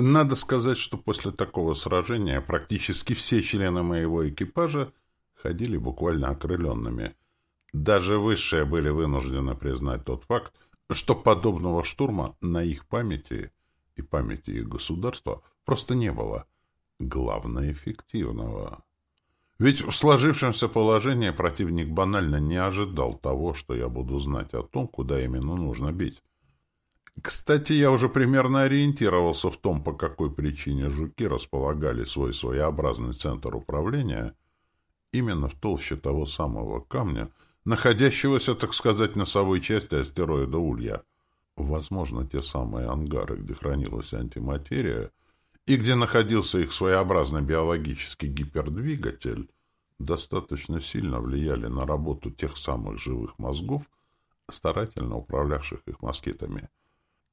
Надо сказать, что после такого сражения практически все члены моего экипажа ходили буквально окрыленными. Даже высшие были вынуждены признать тот факт, что подобного штурма на их памяти и памяти их государства просто не было. Главное, эффективного. Ведь в сложившемся положении противник банально не ожидал того, что я буду знать о том, куда именно нужно бить. Кстати, я уже примерно ориентировался в том, по какой причине жуки располагали свой своеобразный центр управления именно в толще того самого камня, находящегося, так сказать, носовой части астероида Улья. Возможно, те самые ангары, где хранилась антиматерия, и где находился их своеобразный биологический гипердвигатель, достаточно сильно влияли на работу тех самых живых мозгов, старательно управлявших их москитами.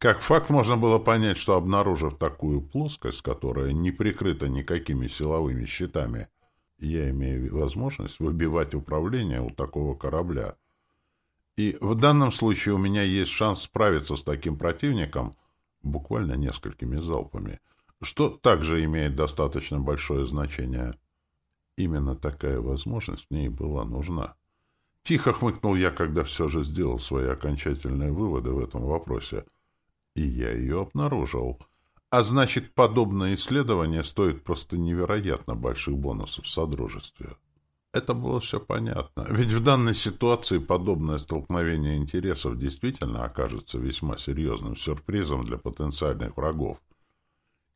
Как факт можно было понять, что обнаружив такую плоскость, которая не прикрыта никакими силовыми щитами, я имею возможность выбивать управление у такого корабля. И в данном случае у меня есть шанс справиться с таким противником буквально несколькими залпами, что также имеет достаточно большое значение. Именно такая возможность мне и была нужна. Тихо хмыкнул я, когда все же сделал свои окончательные выводы в этом вопросе. И я ее обнаружил — а значит, подобное исследование стоит просто невероятно больших бонусов в Содружестве. Это было все понятно, ведь в данной ситуации подобное столкновение интересов действительно окажется весьма серьезным сюрпризом для потенциальных врагов.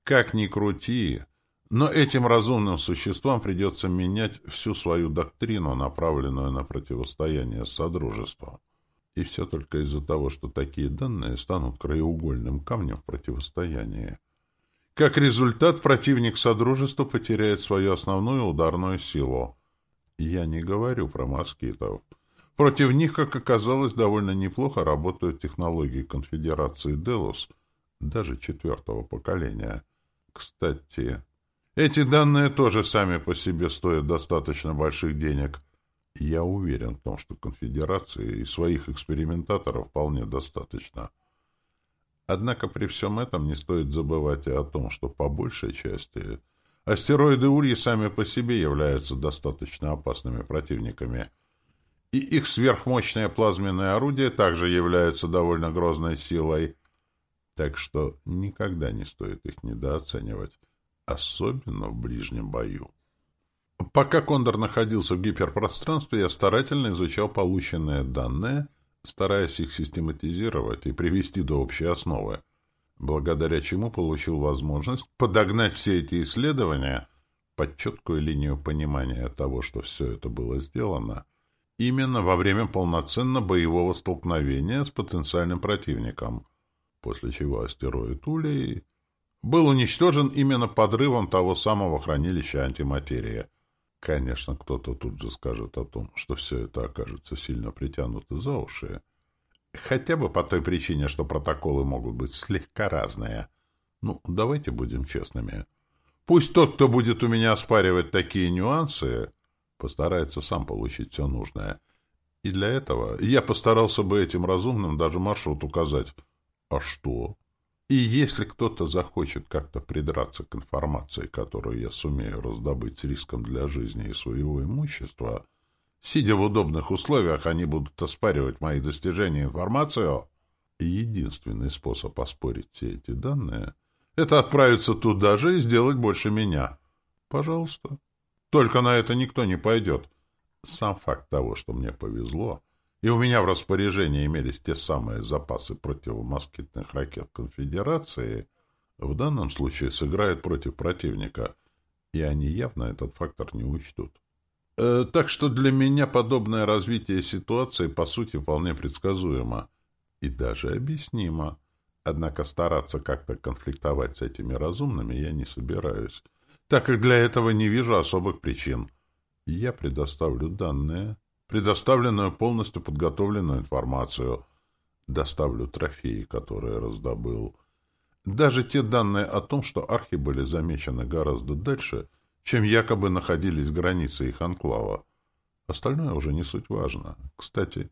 Как ни крути, но этим разумным существам придется менять всю свою доктрину, направленную на противостояние с Содружеством. И все только из-за того, что такие данные станут краеугольным камнем в противостоянии. Как результат, противник Содружества потеряет свою основную ударную силу. Я не говорю про москитов. Против них, как оказалось, довольно неплохо работают технологии конфедерации Делос, даже четвертого поколения. Кстати, эти данные тоже сами по себе стоят достаточно больших денег. Я уверен в том, что конфедерации и своих экспериментаторов вполне достаточно. Однако при всем этом не стоит забывать и о том, что по большей части астероиды Ульи сами по себе являются достаточно опасными противниками, и их сверхмощное плазменное орудие также являются довольно грозной силой, так что никогда не стоит их недооценивать, особенно в ближнем бою. Пока Кондор находился в гиперпространстве, я старательно изучал полученные данные — стараясь их систематизировать и привести до общей основы, благодаря чему получил возможность подогнать все эти исследования под четкую линию понимания того, что все это было сделано, именно во время полноценно боевого столкновения с потенциальным противником, после чего астероид Улей был уничтожен именно подрывом того самого хранилища антиматерии — Конечно, кто-то тут же скажет о том, что все это окажется сильно притянуто за уши. Хотя бы по той причине, что протоколы могут быть слегка разные. Ну, давайте будем честными. Пусть тот, кто будет у меня оспаривать такие нюансы, постарается сам получить все нужное. И для этого я постарался бы этим разумным даже маршрут указать. А что? И если кто-то захочет как-то придраться к информации, которую я сумею раздобыть с риском для жизни и своего имущества, сидя в удобных условиях, они будут оспаривать мои достижения информацию, и единственный способ оспорить все эти данные — это отправиться туда же и сделать больше меня. Пожалуйста. Только на это никто не пойдет. Сам факт того, что мне повезло — и у меня в распоряжении имелись те самые запасы противомоскитных ракет Конфедерации, в данном случае сыграют против противника, и они явно этот фактор не учтут. Э, так что для меня подобное развитие ситуации по сути вполне предсказуемо и даже объяснимо. Однако стараться как-то конфликтовать с этими разумными я не собираюсь, так как для этого не вижу особых причин. Я предоставлю данные предоставленную полностью подготовленную информацию. Доставлю трофеи, которые раздобыл. Даже те данные о том, что архи были замечены гораздо дальше, чем якобы находились границы их анклава. Остальное уже не суть важно. Кстати,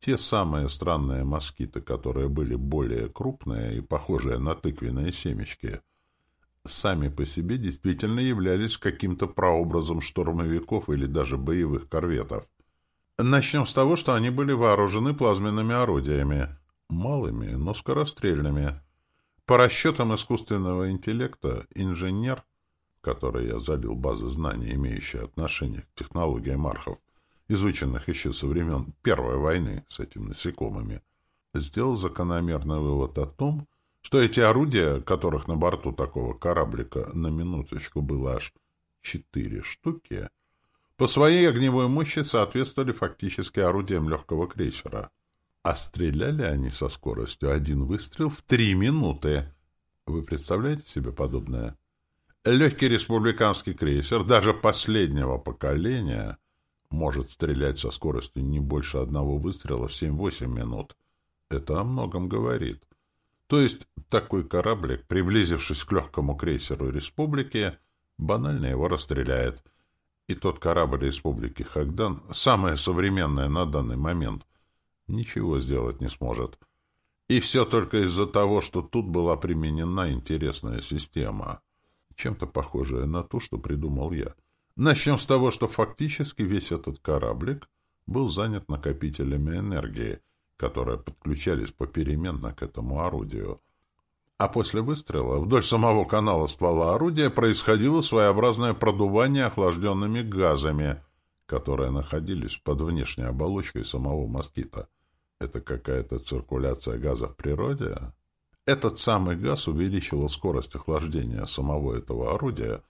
те самые странные москиты, которые были более крупные и похожие на тыквенные семечки, сами по себе действительно являлись каким-то прообразом штурмовиков или даже боевых корветов. Начнем с того, что они были вооружены плазменными орудиями, малыми, но скорострельными. По расчетам искусственного интеллекта, инженер, который я залил базы знаний, имеющие отношение к технологиям архов, изученных еще со времен Первой войны с этими насекомыми, сделал закономерный вывод о том, что эти орудия, которых на борту такого кораблика на минуточку было аж четыре штуки, по своей огневой мощи соответствовали фактически орудиям легкого крейсера. А стреляли они со скоростью один выстрел в три минуты. Вы представляете себе подобное? Легкий республиканский крейсер, даже последнего поколения, может стрелять со скоростью не больше одного выстрела в 7-8 минут. Это о многом говорит. То есть такой кораблик, приблизившись к легкому крейсеру республики, банально его расстреляет. И тот корабль республики Хагдан, самое современное на данный момент, ничего сделать не сможет. И все только из-за того, что тут была применена интересная система, чем-то похожая на ту, что придумал я. Начнем с того, что фактически весь этот кораблик был занят накопителями энергии, которые подключались попеременно к этому орудию. А после выстрела вдоль самого канала ствола орудия происходило своеобразное продувание охлажденными газами, которые находились под внешней оболочкой самого москита. Это какая-то циркуляция газа в природе? Этот самый газ увеличивал скорость охлаждения самого этого орудия,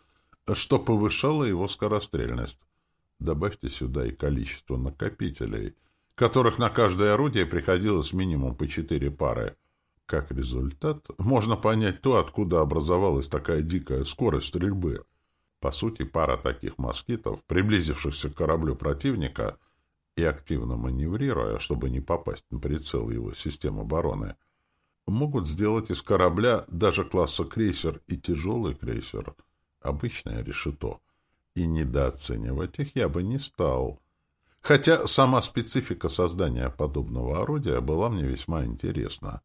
что повышало его скорострельность. Добавьте сюда и количество накопителей — которых на каждое орудие приходилось минимум по четыре пары. Как результат, можно понять то, откуда образовалась такая дикая скорость стрельбы. По сути, пара таких москитов, приблизившихся к кораблю противника и активно маневрируя, чтобы не попасть на прицел его систем обороны, могут сделать из корабля даже класса крейсер и тяжелый крейсер обычное решето. И недооценивать их я бы не стал — Хотя сама специфика создания подобного орудия была мне весьма интересна.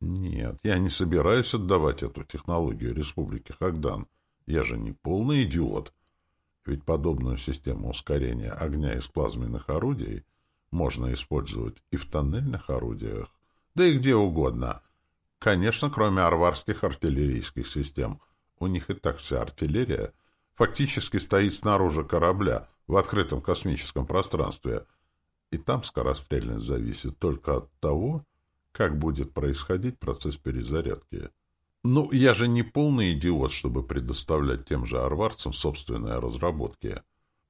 Нет, я не собираюсь отдавать эту технологию Республике Хагдан. Я же не полный идиот. Ведь подобную систему ускорения огня из плазменных орудий можно использовать и в тоннельных орудиях, да и где угодно. Конечно, кроме арварских артиллерийских систем. У них и так вся артиллерия фактически стоит снаружи корабля — в открытом космическом пространстве, и там скорострельность зависит только от того, как будет происходить процесс перезарядки. Ну, я же не полный идиот, чтобы предоставлять тем же арварцам собственные разработки.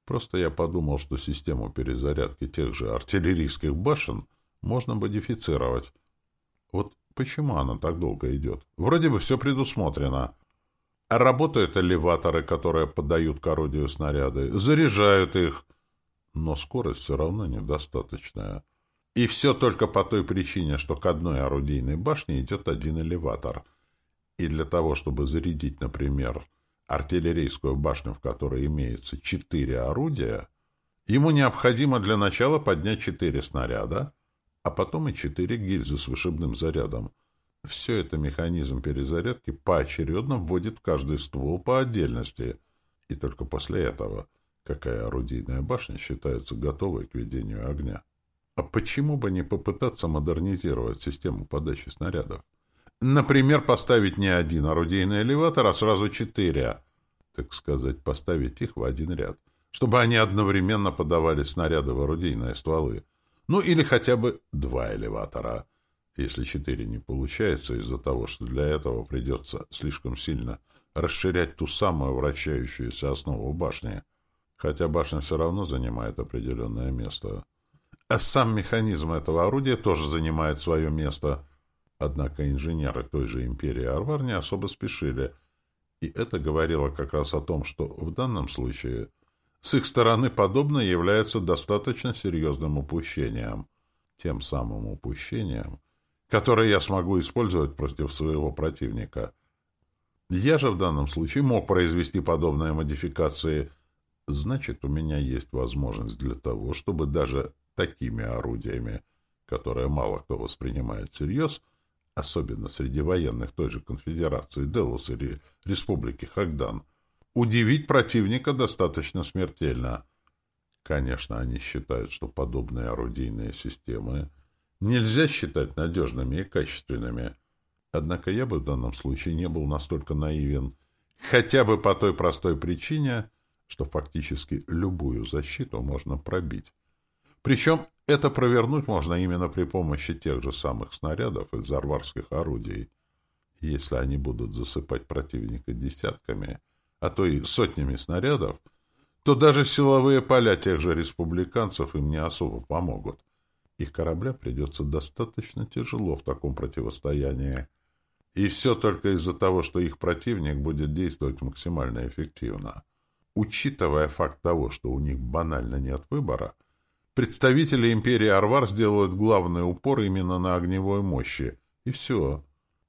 Просто я подумал, что систему перезарядки тех же артиллерийских башен можно модифицировать. Вот почему она так долго идет? Вроде бы все предусмотрено. Работают элеваторы, которые подают к снаряды, заряжают их, но скорость все равно недостаточная. И все только по той причине, что к одной орудийной башне идет один элеватор. И для того, чтобы зарядить, например, артиллерийскую башню, в которой имеется четыре орудия, ему необходимо для начала поднять четыре снаряда, а потом и четыре гильзы с вышибным зарядом — все это механизм перезарядки поочередно вводит в каждый ствол по отдельности, и только после этого какая орудийная башня считается готовой к ведению огня. А почему бы не попытаться модернизировать систему подачи снарядов? Например, поставить не один орудийный элеватор, а сразу четыре, так сказать, поставить их в один ряд, чтобы они одновременно подавали снаряды в орудийные стволы. Ну или хотя бы два элеватора — если четыре не получается из-за того, что для этого придется слишком сильно расширять ту самую вращающуюся основу башни, хотя башня все равно занимает определенное место. А сам механизм этого орудия тоже занимает свое место. Однако инженеры той же империи Арвар не особо спешили, и это говорило как раз о том, что в данном случае с их стороны подобное является достаточно серьезным упущением. Тем самым упущением, которые я смогу использовать против своего противника. Я же в данном случае мог произвести подобные модификации. Значит, у меня есть возможность для того, чтобы даже такими орудиями, которые мало кто воспринимает всерьез, особенно среди военных той же конфедерации Делус или Республики Хагдан, удивить противника достаточно смертельно. Конечно, они считают, что подобные орудийные системы нельзя считать надежными и качественными. Однако я бы в данном случае не был настолько наивен, хотя бы по той простой причине, что фактически любую защиту можно пробить. Причем это провернуть можно именно при помощи тех же самых снарядов из зарварских орудий. Если они будут засыпать противника десятками, а то и сотнями снарядов, то даже силовые поля тех же республиканцев им не особо помогут. Их корабля придется достаточно тяжело в таком противостоянии. И все только из-за того, что их противник будет действовать максимально эффективно. Учитывая факт того, что у них банально нет выбора, представители империи Арвар сделают главный упор именно на огневой мощи. И все.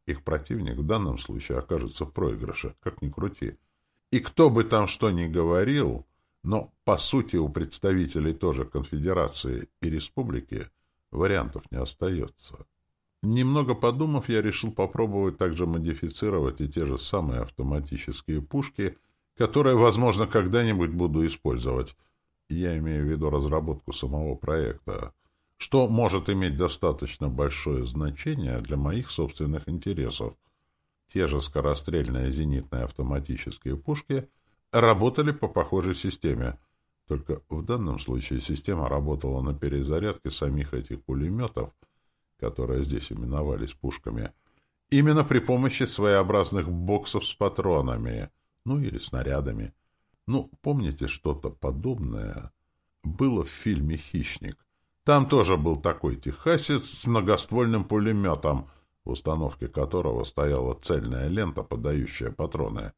Их противник в данном случае окажется в проигрыше, как ни крути. И кто бы там что ни говорил, но, по сути, у представителей тоже конфедерации и республики вариантов не остается. Немного подумав, я решил попробовать также модифицировать и те же самые автоматические пушки — которые, возможно, когда-нибудь буду использовать. Я имею в виду разработку самого проекта, что может иметь достаточно большое значение для моих собственных интересов. Те же скорострельные зенитные автоматические пушки работали по похожей системе, только в данном случае система работала на перезарядке самих этих пулеметов, которые здесь именовались пушками, именно при помощи своеобразных боксов с патронами — ну или снарядами. Ну, помните, что-то подобное было в фильме «Хищник». Там тоже был такой техасец с многоствольным пулеметом, в установке которого стояла цельная лента, подающая патроны.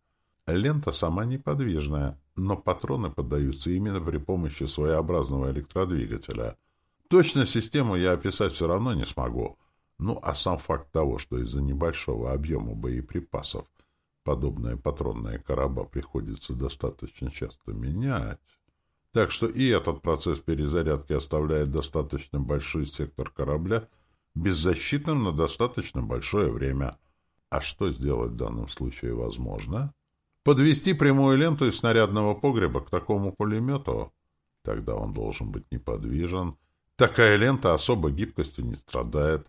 Лента сама неподвижная, но патроны подаются именно при помощи своеобразного электродвигателя. Точно систему я описать все равно не смогу. Ну, а сам факт того, что из-за небольшого объема боеприпасов – подобные патронные короба приходится достаточно часто менять. Так что и этот процесс перезарядки оставляет достаточно большой сектор корабля беззащитным на достаточно большое время. А что сделать в данном случае возможно? Подвести прямую ленту из снарядного погреба к такому пулемету? Тогда он должен быть неподвижен. Такая лента особо гибкостью не страдает.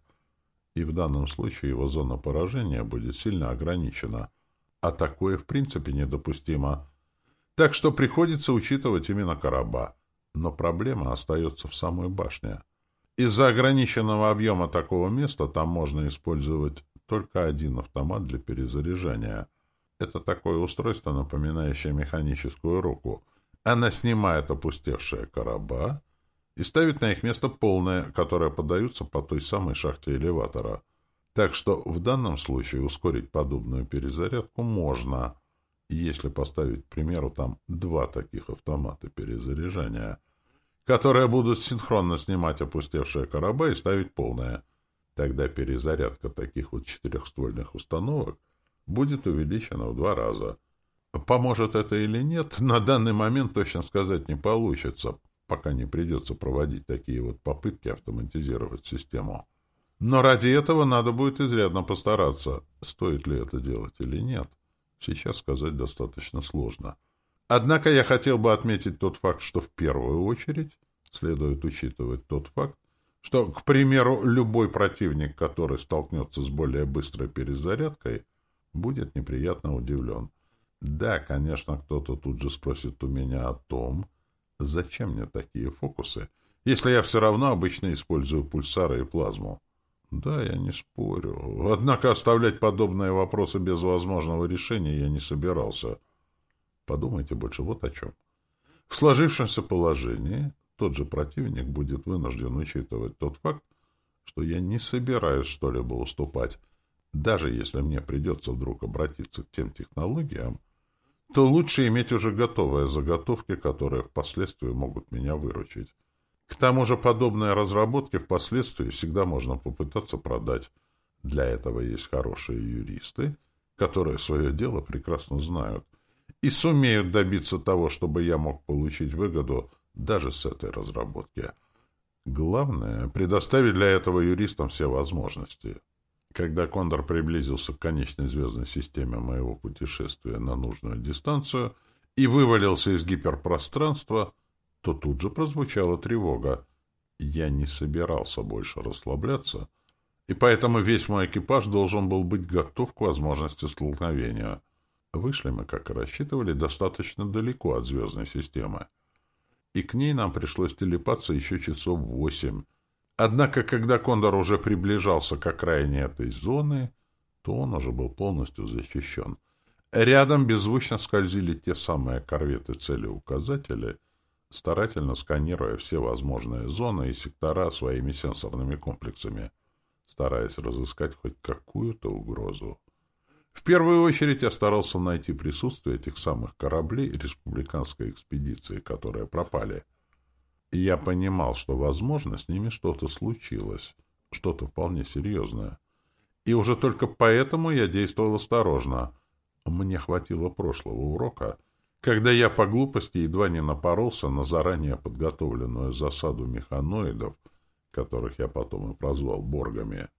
И в данном случае его зона поражения будет сильно ограничена – а такое в принципе недопустимо. Так что приходится учитывать именно короба. Но проблема остается в самой башне. Из-за ограниченного объема такого места там можно использовать только один автомат для перезаряжания. Это такое устройство, напоминающее механическую руку. Она снимает опустевшие короба и ставит на их место полное, которые подаются по той самой шахте элеватора. Так что в данном случае ускорить подобную перезарядку можно, если поставить, к примеру, там два таких автомата перезаряжания, которые будут синхронно снимать опустевшие короба и ставить полное. Тогда перезарядка таких вот четырехствольных установок будет увеличена в два раза. Поможет это или нет, на данный момент точно сказать не получится, пока не придется проводить такие вот попытки автоматизировать систему. Но ради этого надо будет изрядно постараться. Стоит ли это делать или нет, сейчас сказать достаточно сложно. Однако я хотел бы отметить тот факт, что в первую очередь следует учитывать тот факт, что, к примеру, любой противник, который столкнется с более быстрой перезарядкой, будет неприятно удивлен. Да, конечно, кто-то тут же спросит у меня о том, зачем мне такие фокусы, если я все равно обычно использую пульсары и плазму. Да, я не спорю. Однако оставлять подобные вопросы без возможного решения я не собирался. Подумайте больше вот о чем. В сложившемся положении тот же противник будет вынужден учитывать тот факт, что я не собираюсь что-либо уступать. Даже если мне придется вдруг обратиться к тем технологиям, то лучше иметь уже готовые заготовки, которые впоследствии могут меня выручить. К тому же подобные разработки впоследствии всегда можно попытаться продать. Для этого есть хорошие юристы, которые свое дело прекрасно знают и сумеют добиться того, чтобы я мог получить выгоду даже с этой разработки. Главное — предоставить для этого юристам все возможности. Когда Кондор приблизился к конечной звездной системе моего путешествия на нужную дистанцию и вывалился из гиперпространства, то тут же прозвучала тревога. Я не собирался больше расслабляться, и поэтому весь мой экипаж должен был быть готов к возможности столкновения. Вышли мы, как и рассчитывали, достаточно далеко от звездной системы, и к ней нам пришлось телепаться еще часов восемь, Однако, когда Кондор уже приближался к окраине этой зоны, то он уже был полностью защищен. Рядом беззвучно скользили те самые корветы-цели-указатели, старательно сканируя все возможные зоны и сектора своими сенсорными комплексами, стараясь разыскать хоть какую-то угрозу. В первую очередь я старался найти присутствие этих самых кораблей республиканской экспедиции, которые пропали — и я понимал, что, возможно, с ними что-то случилось, что-то вполне серьезное. И уже только поэтому я действовал осторожно. Мне хватило прошлого урока, когда я по глупости едва не напоролся на заранее подготовленную засаду механоидов, которых я потом и прозвал боргами.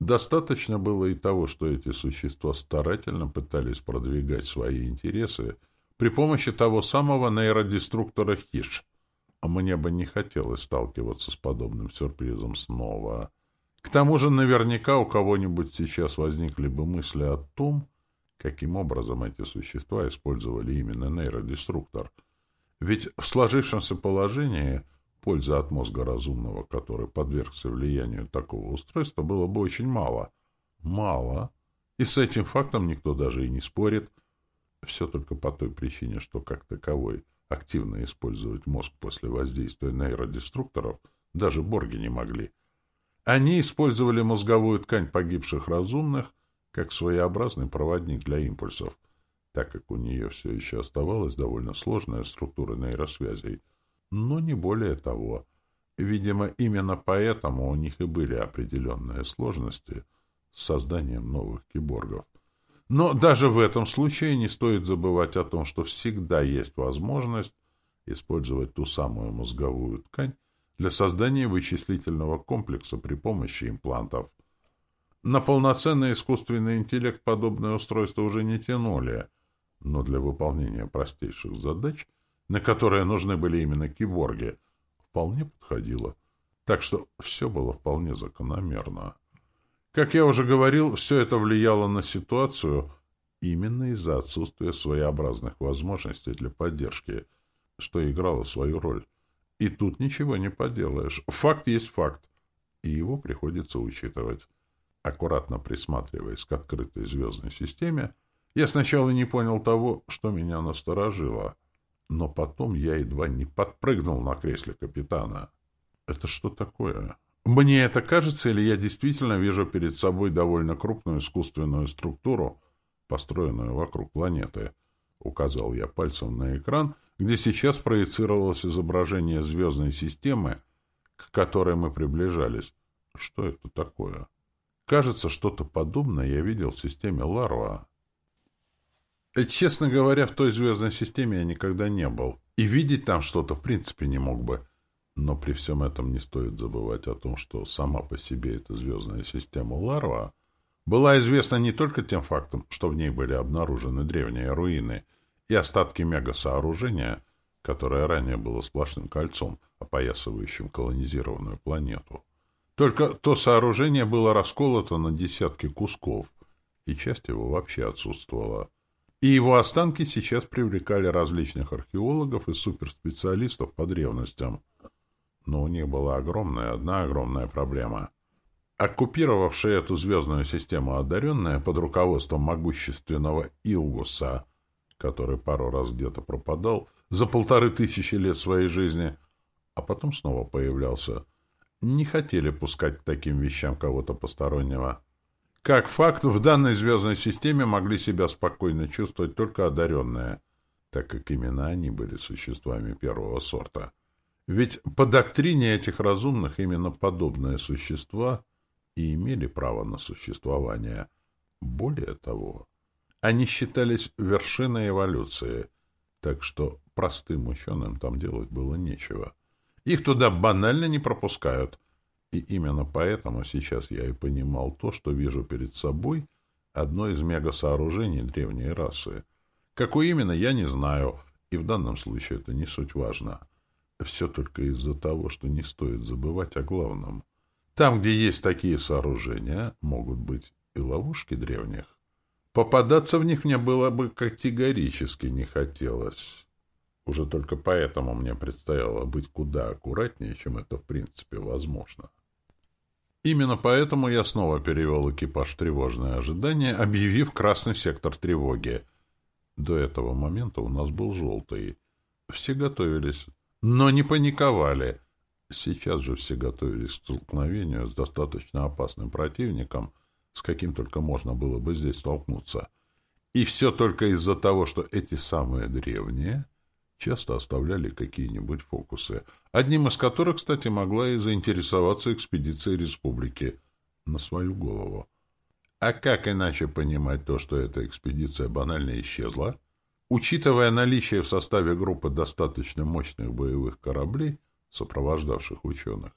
Достаточно было и того, что эти существа старательно пытались продвигать свои интересы при помощи того самого нейродеструктора Хиш — а мне бы не хотелось сталкиваться с подобным сюрпризом снова. К тому же наверняка у кого-нибудь сейчас возникли бы мысли о том, каким образом эти существа использовали именно нейродеструктор. Ведь в сложившемся положении пользы от мозга разумного, который подвергся влиянию такого устройства, было бы очень мало. Мало. И с этим фактом никто даже и не спорит. Все только по той причине, что как таковой – активно использовать мозг после воздействия нейродеструкторов даже борги не могли. Они использовали мозговую ткань погибших разумных как своеобразный проводник для импульсов, так как у нее все еще оставалась довольно сложная структура нейросвязей, но не более того. Видимо, именно поэтому у них и были определенные сложности с созданием новых киборгов — но даже в этом случае не стоит забывать о том, что всегда есть возможность использовать ту самую мозговую ткань для создания вычислительного комплекса при помощи имплантов. На полноценный искусственный интеллект подобное устройство уже не тянули, но для выполнения простейших задач, на которые нужны были именно киборги, вполне подходило. Так что все было вполне закономерно. Как я уже говорил, все это влияло на ситуацию именно из-за отсутствия своеобразных возможностей для поддержки, что играло свою роль. И тут ничего не поделаешь. Факт есть факт, и его приходится учитывать. Аккуратно присматриваясь к открытой звездной системе, я сначала не понял того, что меня насторожило, но потом я едва не подпрыгнул на кресле капитана. Это что такое? Мне это кажется, или я действительно вижу перед собой довольно крупную искусственную структуру, построенную вокруг планеты? Указал я пальцем на экран, где сейчас проецировалось изображение звездной системы, к которой мы приближались. Что это такое? Кажется, что-то подобное я видел в системе Ларва. Честно говоря, в той звездной системе я никогда не был. И видеть там что-то в принципе не мог бы. Но при всем этом не стоит забывать о том, что сама по себе эта звездная система Ларва была известна не только тем фактом, что в ней были обнаружены древние руины и остатки мегасооружения, которое ранее было сплошным кольцом, опоясывающим колонизированную планету. Только то сооружение было расколото на десятки кусков, и часть его вообще отсутствовала. И его останки сейчас привлекали различных археологов и суперспециалистов по древностям – но у них была огромная, одна огромная проблема. Оккупировавшие эту звездную систему одаренные под руководством могущественного Илгуса, который пару раз где-то пропадал за полторы тысячи лет своей жизни, а потом снова появлялся, не хотели пускать к таким вещам кого-то постороннего. Как факт, в данной звездной системе могли себя спокойно чувствовать только одаренные, так как именно они были существами первого сорта. Ведь по доктрине этих разумных именно подобные существа и имели право на существование. Более того, они считались вершиной эволюции, так что простым ученым там делать было нечего. Их туда банально не пропускают. И именно поэтому сейчас я и понимал то, что вижу перед собой одно из мегасооружений древней расы. Какое именно, я не знаю, и в данном случае это не суть важно. Все только из-за того, что не стоит забывать о главном. Там, где есть такие сооружения, могут быть и ловушки древних. Попадаться в них мне было бы категорически не хотелось. Уже только поэтому мне предстояло быть куда аккуратнее, чем это в принципе возможно. Именно поэтому я снова перевел экипаж в тревожное ожидание, объявив красный сектор тревоги. До этого момента у нас был желтый. Все готовились, но не паниковали. Сейчас же все готовились к столкновению с достаточно опасным противником, с каким только можно было бы здесь столкнуться. И все только из-за того, что эти самые древние часто оставляли какие-нибудь фокусы, одним из которых, кстати, могла и заинтересоваться экспедиция республики на свою голову. А как иначе понимать то, что эта экспедиция банально исчезла? Учитывая наличие в составе группы достаточно мощных боевых кораблей, сопровождавших ученых,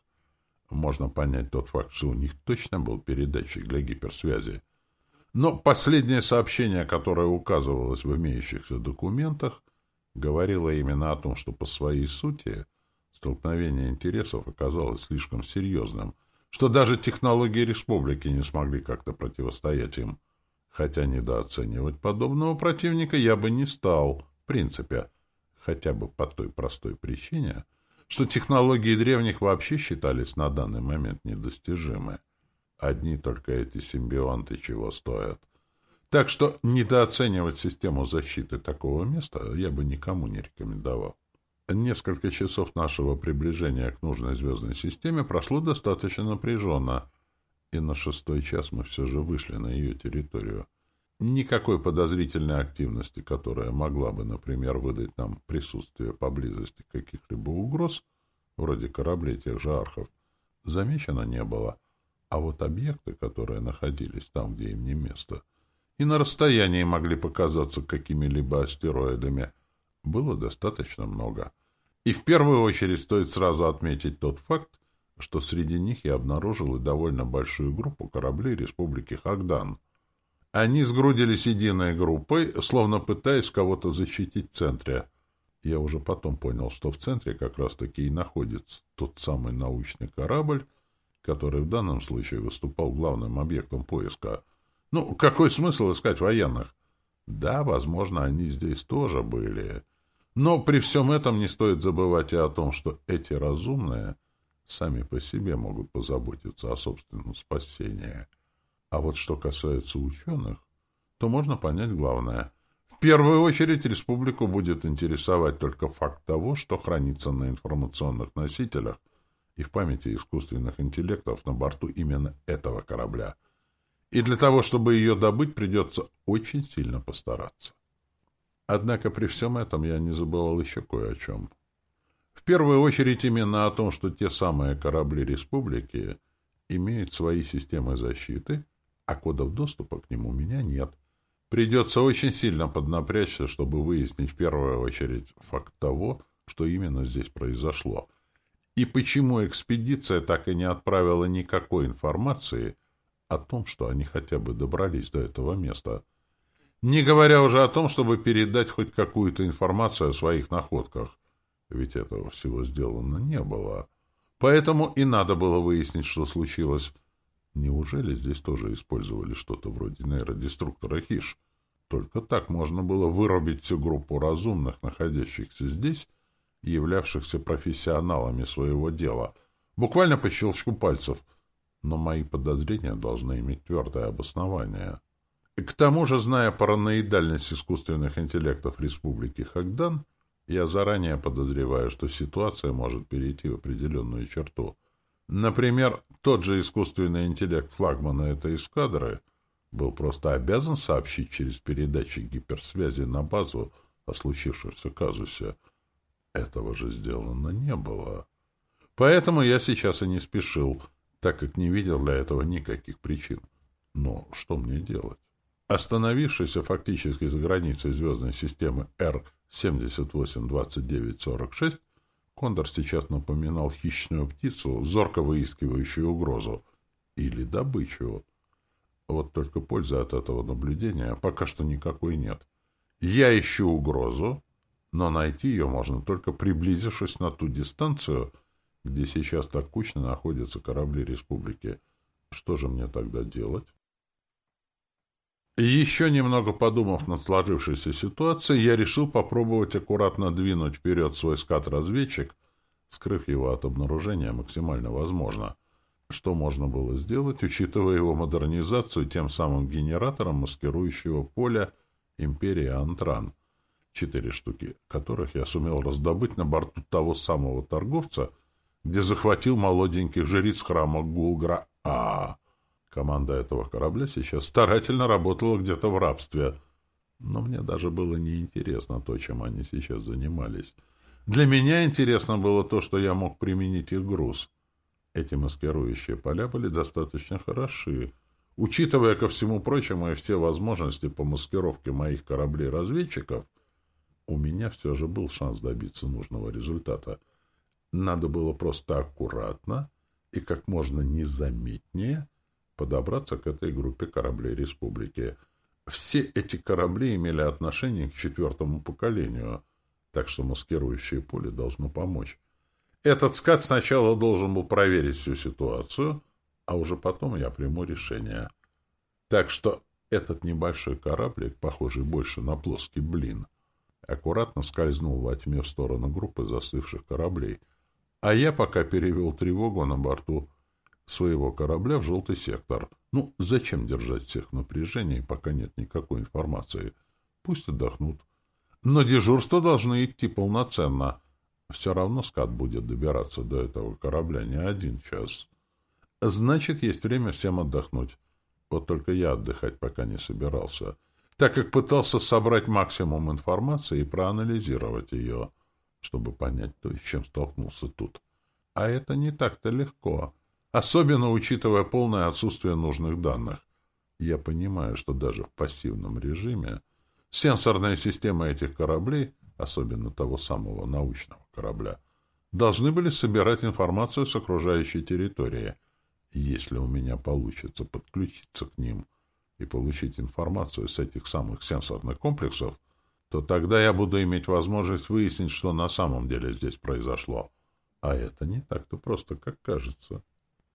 можно понять тот факт, что у них точно был передатчик для гиперсвязи. Но последнее сообщение, которое указывалось в имеющихся документах, говорило именно о том, что по своей сути столкновение интересов оказалось слишком серьезным, что даже технологии республики не смогли как-то противостоять им. Хотя недооценивать подобного противника я бы не стал, в принципе, хотя бы по той простой причине, что технологии древних вообще считались на данный момент недостижимы. Одни только эти симбионты чего стоят. Так что недооценивать систему защиты такого места я бы никому не рекомендовал. Несколько часов нашего приближения к нужной звездной системе прошло достаточно напряженно, и на шестой час мы все же вышли на ее территорию. Никакой подозрительной активности, которая могла бы, например, выдать нам присутствие поблизости каких-либо угроз, вроде кораблей тех же архов, замечено не было. А вот объекты, которые находились там, где им не место, и на расстоянии могли показаться какими-либо астероидами, было достаточно много. И в первую очередь стоит сразу отметить тот факт, что среди них я обнаружил и довольно большую группу кораблей Республики Хагдан. Они сгрудились единой группой, словно пытаясь кого-то защитить в центре. Я уже потом понял, что в центре как раз-таки и находится тот самый научный корабль, который в данном случае выступал главным объектом поиска — ну, какой смысл искать военных? Да, возможно, они здесь тоже были. Но при всем этом не стоит забывать и о том, что эти разумные сами по себе могут позаботиться о собственном спасении. А вот что касается ученых, то можно понять главное. В первую очередь республику будет интересовать только факт того, что хранится на информационных носителях и в памяти искусственных интеллектов на борту именно этого корабля — и для того, чтобы ее добыть, придется очень сильно постараться. Однако при всем этом я не забывал еще кое о чем. В первую очередь именно о том, что те самые корабли республики имеют свои системы защиты, а кодов доступа к ним у меня нет. Придется очень сильно поднапрячься, чтобы выяснить в первую очередь факт того, что именно здесь произошло, и почему экспедиция так и не отправила никакой информации о том, что они хотя бы добрались до этого места. Не говоря уже о том, чтобы передать хоть какую-то информацию о своих находках. Ведь этого всего сделано не было. Поэтому и надо было выяснить, что случилось. Неужели здесь тоже использовали что-то вроде нейродеструктора Хиш? Только так можно было вырубить всю группу разумных, находящихся здесь, являвшихся профессионалами своего дела, буквально по щелчку пальцев — но мои подозрения должны иметь твердое обоснование. К тому же, зная параноидальность искусственных интеллектов Республики Хагдан, я заранее подозреваю, что ситуация может перейти в определенную черту. Например, тот же искусственный интеллект флагмана этой эскадры был просто обязан сообщить через передатчик гиперсвязи на базу о случившемся казусе. Этого же сделано не было. Поэтому я сейчас и не спешил — так как не видел для этого никаких причин. Но что мне делать? Остановившийся фактически за границей звездной системы Р-782946, Кондор сейчас напоминал хищную птицу, зорко выискивающую угрозу. Или добычу. Вот только пользы от этого наблюдения пока что никакой нет. Я ищу угрозу, но найти ее можно только приблизившись на ту дистанцию, где сейчас так кучно находятся корабли республики. Что же мне тогда делать? Еще немного подумав над сложившейся ситуацией, я решил попробовать аккуратно двинуть вперед свой скат-разведчик, скрыв его от обнаружения максимально возможно. Что можно было сделать, учитывая его модернизацию тем самым генератором маскирующего поля империи Антран, четыре штуки, которых я сумел раздобыть на борту того самого торговца, где захватил молоденьких жриц храма Гулгра-А. Команда этого корабля сейчас старательно работала где-то в рабстве, но мне даже было неинтересно то, чем они сейчас занимались. Для меня интересно было то, что я мог применить их груз. Эти маскирующие поля были достаточно хороши. Учитывая ко всему прочему и все возможности по маскировке моих кораблей-разведчиков, у меня все же был шанс добиться нужного результата. Надо было просто аккуратно и как можно незаметнее подобраться к этой группе кораблей республики. Все эти корабли имели отношение к четвертому поколению, так что маскирующее поле должно помочь. Этот скат сначала должен был проверить всю ситуацию, а уже потом я приму решение. Так что этот небольшой кораблик, похожий больше на плоский блин, аккуратно скользнул во тьме в сторону группы застывших кораблей, а я пока перевел тревогу на борту своего корабля в желтый сектор. Ну, зачем держать всех в напряжении, пока нет никакой информации? Пусть отдохнут. Но дежурство должно идти полноценно. Все равно скат будет добираться до этого корабля не один час. Значит, есть время всем отдохнуть. Вот только я отдыхать пока не собирался, так как пытался собрать максимум информации и проанализировать ее, чтобы понять то, с чем столкнулся тут. А это не так-то легко особенно учитывая полное отсутствие нужных данных. Я понимаю, что даже в пассивном режиме сенсорная система этих кораблей, особенно того самого научного корабля, должны были собирать информацию с окружающей территории. Если у меня получится подключиться к ним и получить информацию с этих самых сенсорных комплексов, то тогда я буду иметь возможность выяснить, что на самом деле здесь произошло. А это не так-то просто, как кажется.